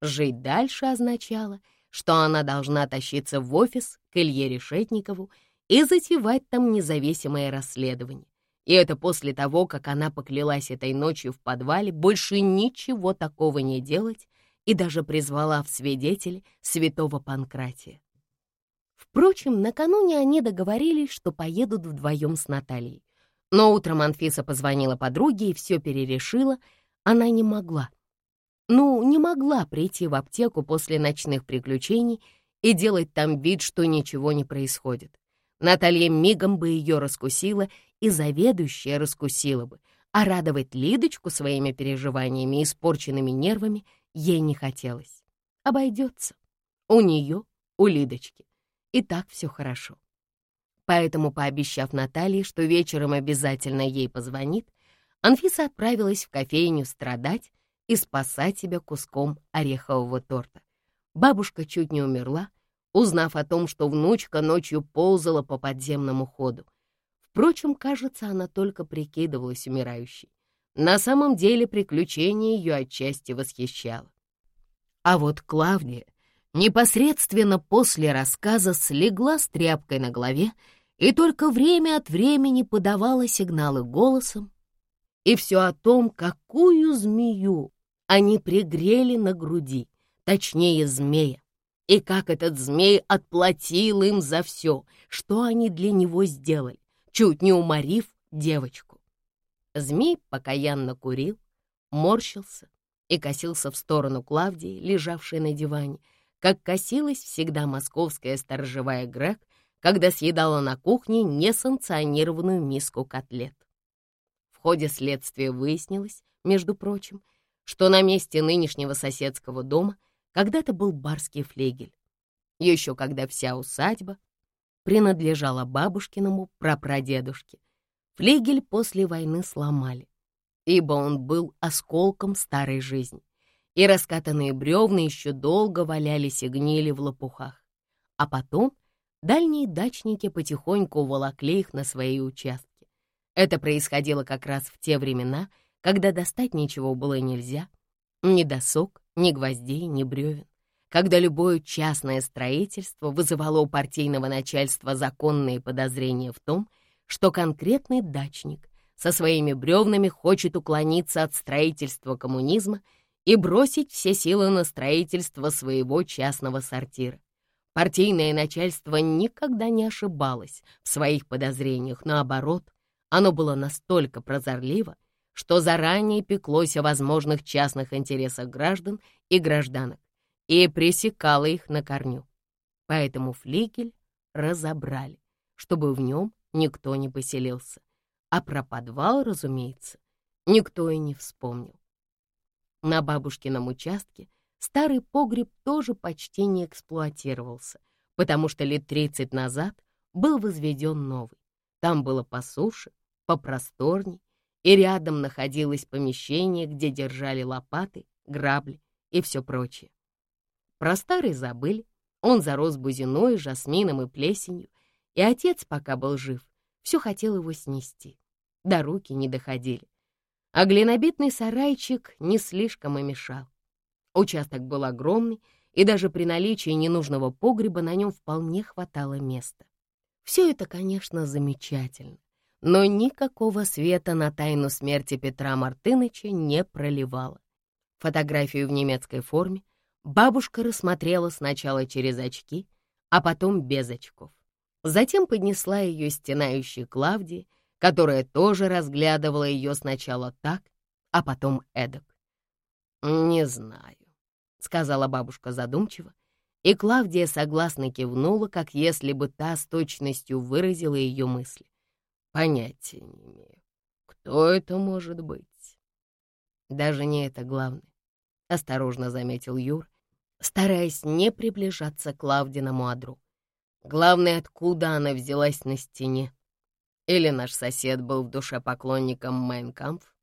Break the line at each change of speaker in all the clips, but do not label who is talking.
Жить дальше означало, что она должна тащиться в офис к Илье Решетникову и затевать там независимое расследование. И это после того, как она поклялась этой ночью в подвале больше ничего такого не делать и даже призвала в свидетели святого Панкратия. Впрочем, накануне они договорились, что поедут вдвоем с Натальей. Но утром Анфиса позвонила подруге и все перерешила. Она не могла. Ну, не могла прийти в аптеку после ночных приключений и делать там вид, что ничего не происходит. Наталья мигом бы ее раскусила, и заведующая раскусила бы, а радовать Лидочку своими переживаниями и испорченными нервами ей не хотелось. Обойдется. У нее, у Лидочки. И так все хорошо. Поэтому, пообещав Наталье, что вечером обязательно ей позвонит, Анфиса отправилась в кофейню страдать и спасать себя куском орехового торта. Бабушка чуть не умерла, узнав о том, что внучка ночью ползала по подземному ходу. Впрочем, кажется, она только прикидывалась умирающей. На самом деле приключение ее отчасти восхищало. А вот Клавдия непосредственно после рассказа слегла с тряпкой на голове и только время от времени подавала сигналы голосом, и все о том, какую змею они пригрели на груди, точнее змея, и как этот змей отплатил им за все, что они для него сделали, чуть не уморив девочку. Змей покаянно курил, морщился и косился в сторону Клавдии, лежавшей на диване, как косилась всегда московская сторожевая Грег, когда съедала на кухне несанкционированную миску котлет. В ходе следствия выяснилось, между прочим, что на месте нынешнего соседского дома когда-то был барский флегель. Еще когда вся усадьба принадлежала бабушкиному прапрадедушке. Флигель после войны сломали, ибо он был осколком старой жизни, и раскатанные бревна еще долго валялись и гнили в лопухах. А потом дальние дачники потихоньку уволокли их на свои участки. Это происходило как раз в те времена, когда достать ничего было нельзя, ни досок, ни гвоздей, ни бревен, когда любое частное строительство вызывало у партийного начальства законные подозрения в том, что конкретный дачник со своими бревнами хочет уклониться от строительства коммунизма и бросить все силы на строительство своего частного сортира. Партийное начальство никогда не ошибалось в своих подозрениях, наоборот, оно было настолько прозорливо, что заранее пеклось о возможных частных интересах граждан и гражданок и пресекало их на корню. Поэтому флигель разобрали, чтобы в нем никто не поселился. А про подвал, разумеется, никто и не вспомнил. На бабушкином участке старый погреб тоже почти не эксплуатировался, потому что лет 30 назад был возведен новый. Там было по суше, попросторней, и рядом находилось помещение, где держали лопаты, грабли и все прочее. Про старый забыли, он зарос бузиной, жасмином и плесенью, и отец, пока был жив, все хотел его снести. До руки не доходили. А глинобитный сарайчик не слишком и мешал. Участок был огромный, и даже при наличии ненужного погреба на нем вполне хватало места. Все это, конечно, замечательно но никакого света на тайну смерти Петра Мартыныча не проливала. Фотографию в немецкой форме бабушка рассмотрела сначала через очки, а потом без очков. Затем поднесла ее стенающей Клавдии, которая тоже разглядывала ее сначала так, а потом эдак. «Не знаю», — сказала бабушка задумчиво, и Клавдия согласно кивнула, как если бы та с точностью выразила ее мысли. Понятия не имею. Кто это может быть? Даже не это главное, — осторожно заметил Юр, стараясь не приближаться к Клавдиному одру. Главное, откуда она взялась на стене. Или наш сосед был в душе поклонником Майнкампф?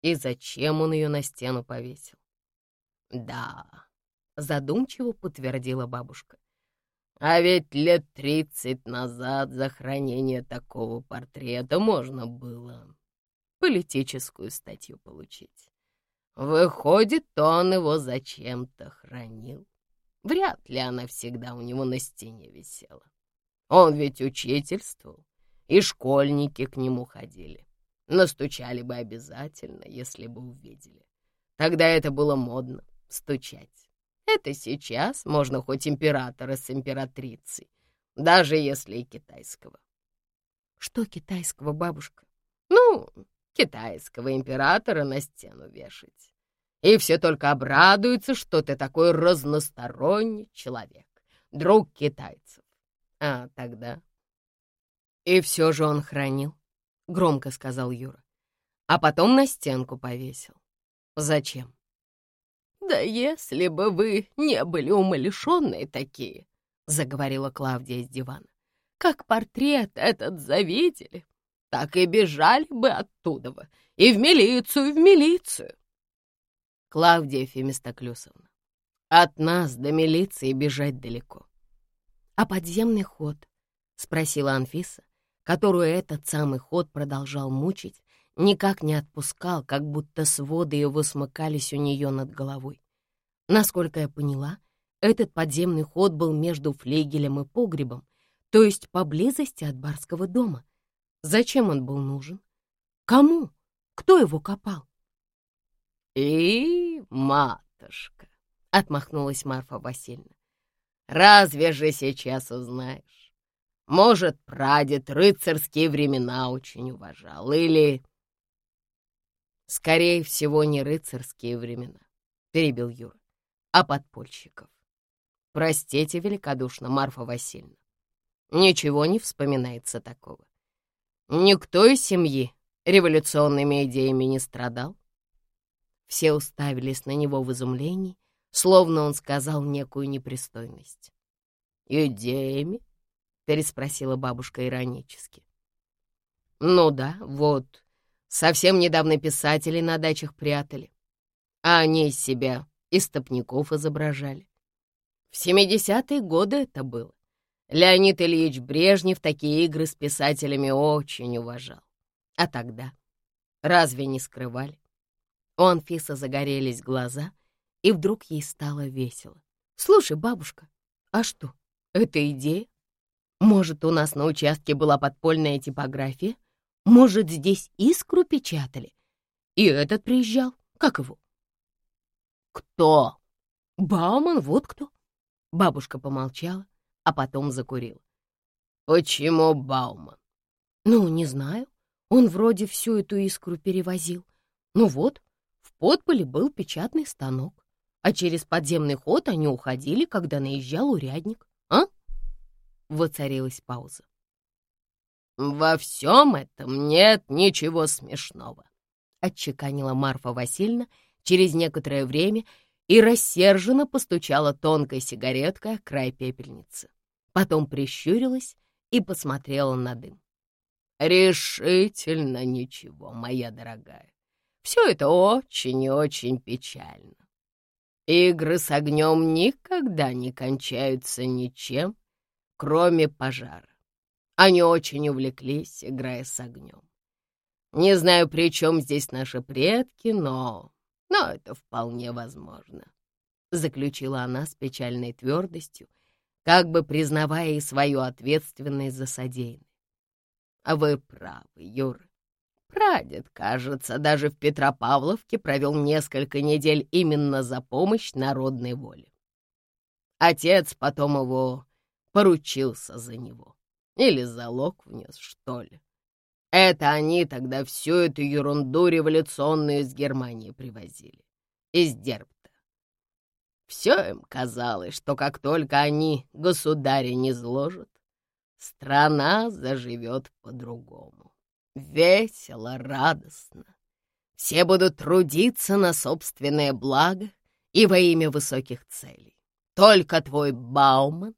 И зачем он ее на стену повесил? Да, задумчиво подтвердила бабушка. А ведь лет тридцать назад за хранение такого портрета можно было политическую статью получить. Выходит, он его зачем-то хранил. Вряд ли она всегда у него на стене висела. Он ведь учительствовал, и школьники к нему ходили. Настучали бы обязательно, если бы увидели. Тогда это было модно — стучать. Это сейчас можно хоть императора с императрицей, даже если и китайского.
Что китайского, бабушка?
Ну, китайского императора на стену вешать. И все только обрадуются, что ты такой разносторонний человек, друг китайцев. А тогда... И все же он хранил, — громко сказал Юра. А потом на стенку повесил. Зачем? «Да если бы вы не были умалишенные такие», — заговорила Клавдия с дивана, «как портрет этот завидели, так и бежали бы оттуда, и в милицию, в милицию». Клавдия Фемистоклюсовна, от нас до милиции бежать далеко.
«А подземный ход?» — спросила Анфиса, которую этот самый ход продолжал мучить, никак не отпускал, как будто своды его смыкались у нее над головой. Насколько я поняла, этот подземный ход был между флейгелем и погребом, то есть поблизости от барского дома. Зачем он был нужен? Кому? Кто его копал?
«И, матушка!» — отмахнулась Марфа Васильевна. «Разве же сейчас узнаешь? Может, прадед рыцарские времена очень уважал, или...» «Скорее всего, не рыцарские времена», — перебил Юра, «а подпольщиков. Простите великодушно, Марфа Васильевна. Ничего не вспоминается такого. Никто из семьи революционными идеями не страдал. Все уставились на него в изумлении, словно он сказал некую непристойность. «Идеями?» — переспросила бабушка иронически. «Ну да, вот, совсем недавно писатели на дачах прятали, а они из себя истопников изображали. В 70-е годы это было. Леонид Ильич Брежнев такие игры с писателями очень уважал. А тогда разве не скрывали? У Анфисы загорелись глаза, и вдруг ей стало весело. «Слушай, бабушка, а что, это идея? Может, у нас на участке была подпольная типография? Может, здесь искру печатали? И этот приезжал, как его?» «Кто?» «Бауман, вот кто». Бабушка помолчала, а потом закурила. «Почему Бауман?» «Ну, не знаю. Он вроде всю эту искру перевозил. Ну вот, в подполе был печатный станок, а через подземный ход они уходили, когда наезжал урядник. А? Воцарилась пауза. «Во всем этом нет ничего смешного», — отчеканила Марфа Васильевна через некоторое время и рассерженно постучала тонкой сигареткой о край пепельницы. Потом прищурилась и посмотрела на дым. «Решительно ничего, моя дорогая. Все это очень и очень печально. Игры с огнем никогда не кончаются ничем, кроме пожара. Они очень увлеклись, играя с огнем. Не знаю, при чем здесь наши предки, но... Но это вполне возможно. Заключила она с печальной твердостью, как бы признавая и свою ответственность за содеянное. А вы правы, Юра. Прадед, кажется, даже в Петропавловке провел несколько недель именно за помощь народной воле. Отец потом его поручился за него. Или залог внес, что ли. Это они тогда всю эту ерунду революционную из Германии привозили. Из Дербта. Все им казалось, что как только они государя не зложат, страна заживет по-другому. Весело, радостно. Все будут трудиться на собственное благо и во имя высоких целей. Только твой Бауман, —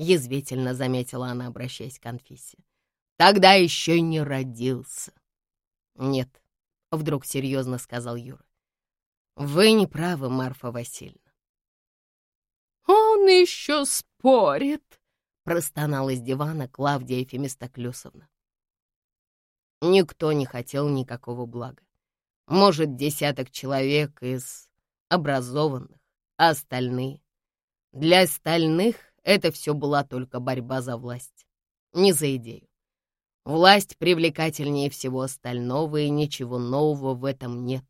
язвительно заметила она, обращаясь к Анфисе, — тогда еще не родился. Нет, — вдруг серьезно сказал Юра, — вы не правы, Марфа Васильевна. Он еще спорит, — простонала из дивана Клавдия Фемистоклюсовна. Никто не хотел никакого блага. Может, десяток человек из образованных, а остальные? Для остальных это все была только борьба за власть, не за идею. Власть привлекательнее всего остального, и ничего нового в этом нет.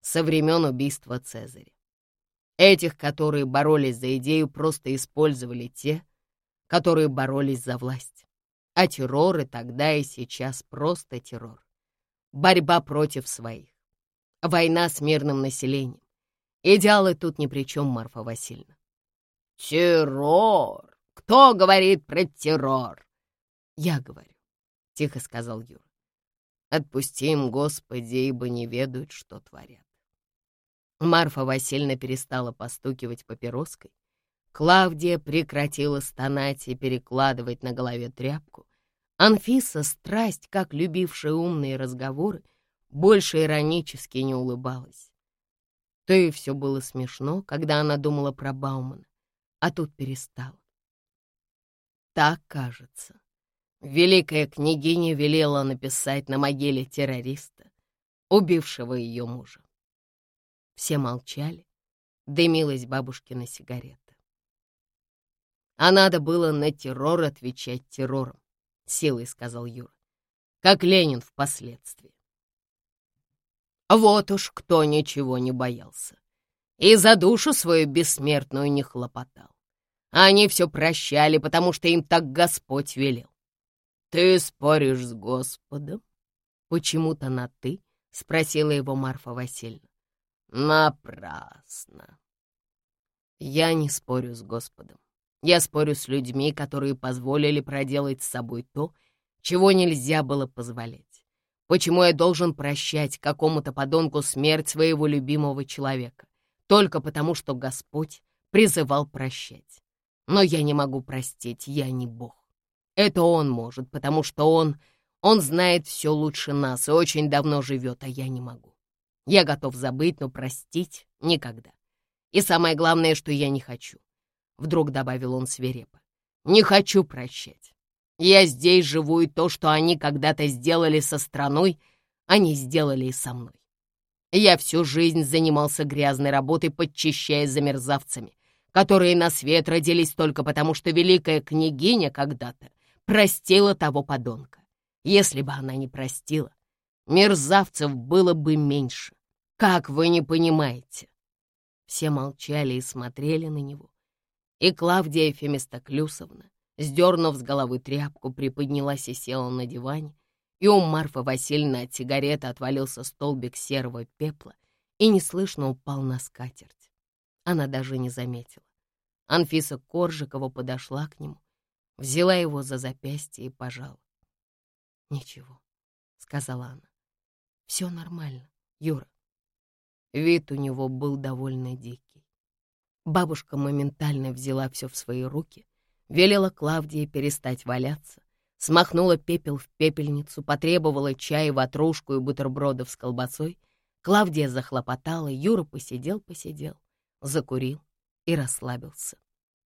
Со времен убийства Цезаря. Этих, которые боролись за идею, просто использовали те, которые боролись за власть. А террор и тогда, и сейчас просто террор. Борьба против своих. Война с мирным населением. Идеалы тут ни при чем, Марфа Васильевна. Террор! Кто говорит про террор? Я говорю, — тихо сказал Юра. Отпусти им, Господи, ибо не ведают, что творят. Марфа Васильевна перестала постукивать папироской. Клавдия прекратила стонать и перекладывать на голове тряпку. Анфиса, страсть, как любившая умные разговоры, больше иронически не улыбалась. То и все было смешно, когда она думала про Баумана, а тут перестала. Так кажется. Великая княгиня велела написать на могиле террориста, убившего ее мужа. Все молчали, дымилась бабушкина сигарета. А надо было на террор отвечать террором, силой сказал Юра, как Ленин впоследствии. Вот уж кто ничего не боялся и за душу свою бессмертную не хлопотал. Они все прощали, потому что им так Господь велел. Ты споришь с Господом? Почему-то на «ты», — спросила его Марфа Васильевна. Напрасно. Я не спорю с Господом. Я спорю с людьми, которые позволили проделать с собой то, чего нельзя было позволять. Почему я должен прощать какому-то подонку смерть своего любимого человека? Только потому, что Господь призывал прощать. Но я не могу простить, я не Бог. Это Он может, потому что Он, Он знает все лучше нас и очень давно живет, а я не могу. Я готов забыть, но простить никогда. И самое главное, что я не хочу. Вдруг добавил он свирепо. Не хочу прощать. Я здесь живу, и то, что они когда-то сделали со страной, они сделали и со мной. Я всю жизнь занимался грязной работой, подчищая за мерзавцами, которые на свет родились только потому, что великая княгиня когда-то простила того подонка. Если бы она не простила, мерзавцев было бы меньше. Как вы не понимаете?» Все молчали и смотрели на него. И Клавдия Фемистоклюсовна, сдернув с головы тряпку, приподнялась и села на диване, и у Марфы Васильевны от сигареты отвалился столбик серого пепла и неслышно упал на скатерть. Она даже не заметила. Анфиса Коржикова подошла к нему, взяла его за запястье и пожала. «Ничего», — сказала она, — «все нормально, Юра. Вид у него был довольно дикий. Бабушка моментально взяла все в свои руки, велела Клавдии перестать валяться, смахнула пепел в пепельницу, потребовала чая, ватрушку и бутербродов с колбасой. Клавдия захлопотала, Юра посидел-посидел, закурил и расслабился.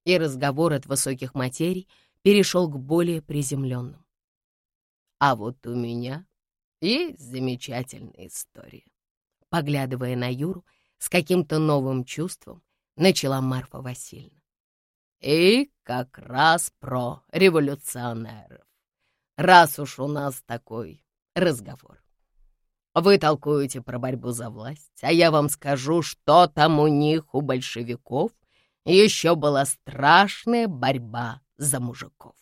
И разговор от высоких материй перешел к более приземленным. А вот у меня есть замечательная история поглядывая на Юру с каким-то новым чувством, начала Марфа Васильевна. И как раз про революционеров. Раз уж у нас такой разговор. Вы толкуете про борьбу за власть, а я вам скажу, что там у них, у большевиков, еще была страшная борьба за мужиков.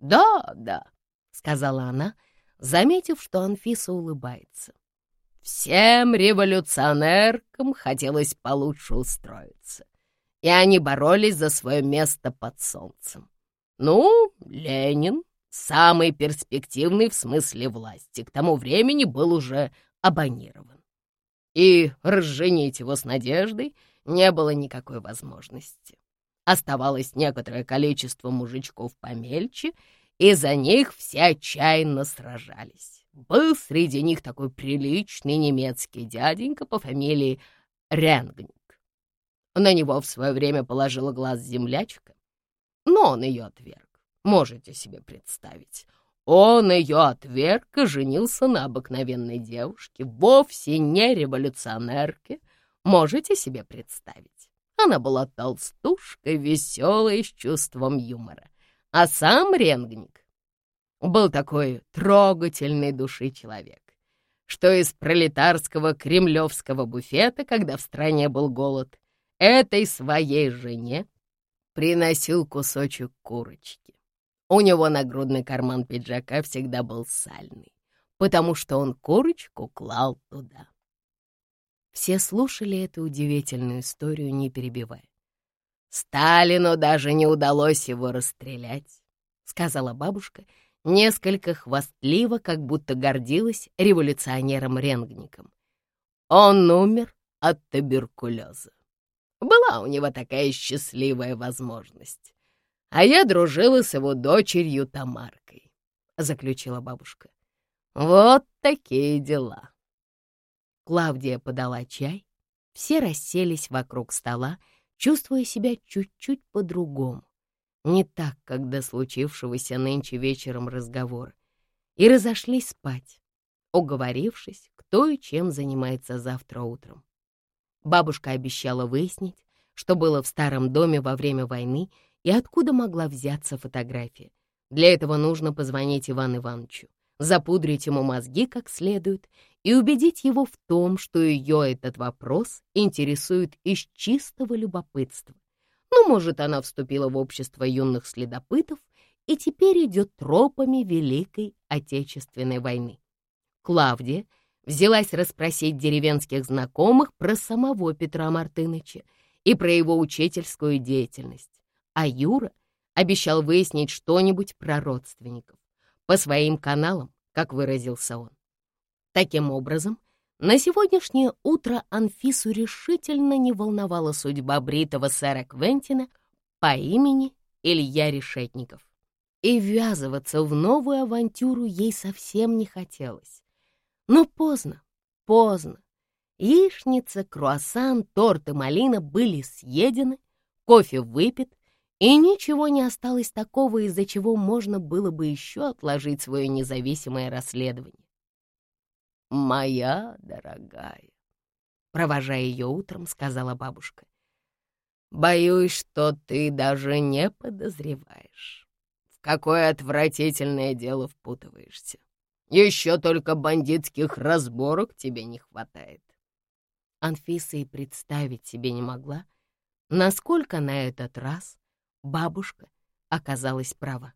«Да, да», — сказала она, заметив, что Анфиса улыбается. Всем революционеркам хотелось получше устроиться, и они боролись за свое место под солнцем. Ну, Ленин, самый перспективный в смысле власти, к тому времени был уже абонирован. И разженить его с надеждой не было никакой возможности. Оставалось некоторое количество мужичков помельче, и за них все отчаянно сражались. Был среди них такой приличный немецкий дяденька по фамилии Ренгник. На него в свое время положила глаз землячка, но он ее отверг. Можете себе представить. Он ее отверг и женился на обыкновенной девушке, вовсе не революционерке. Можете себе представить? Она была толстушкой, веселой, с чувством юмора. А сам Ренгник был такой трогательной души человек, что из пролетарского кремлевского буфета, когда в стране был голод, этой своей жене приносил кусочек курочки. У него нагрудный карман пиджака всегда был сальный, потому что он курочку клал туда. Все слушали эту удивительную историю, не перебивая. «Сталину даже не удалось его расстрелять», — сказала бабушка, несколько хвастливо, как будто гордилась революционером-ренгником. «Он умер от туберкулеза. Была у него такая счастливая возможность. А я дружила с его дочерью Тамаркой», — заключила бабушка. «Вот такие дела».
Клавдия подала чай, все расселись вокруг стола, чувствуя себя чуть-чуть по-другому, не так, как до случившегося нынче вечером разговора, и разошлись спать, уговорившись, кто и чем занимается завтра утром. Бабушка обещала выяснить, что было в старом доме во время войны и откуда могла взяться фотография. Для этого нужно позвонить Ивану Ивановичу, запудрить ему мозги как следует и убедить его в том, что ее этот вопрос интересует из чистого любопытства. Ну, может, она вступила в общество юных следопытов и теперь идет тропами Великой Отечественной войны. Клавдия взялась расспросить деревенских знакомых про самого Петра Мартыныча и про его учительскую деятельность, а Юра обещал выяснить что-нибудь про родственников по своим каналам, как выразился он. Таким образом, на сегодняшнее утро Анфису решительно не волновала судьба бритого сэра Квентина по имени Илья Решетников. И ввязываться в новую авантюру ей совсем не хотелось. Но поздно, поздно. Яичница, круассан, торт и малина были съедены, кофе выпит, и ничего не осталось такого, из-за чего можно было бы еще отложить свое независимое расследование. «Моя дорогая», — провожая ее утром, сказала бабушка, «боюсь, что ты даже не подозреваешь, в какое отвратительное дело впутываешься. Еще только бандитских разборок тебе не хватает». Анфиса и представить себе не могла, насколько на этот раз бабушка оказалась права.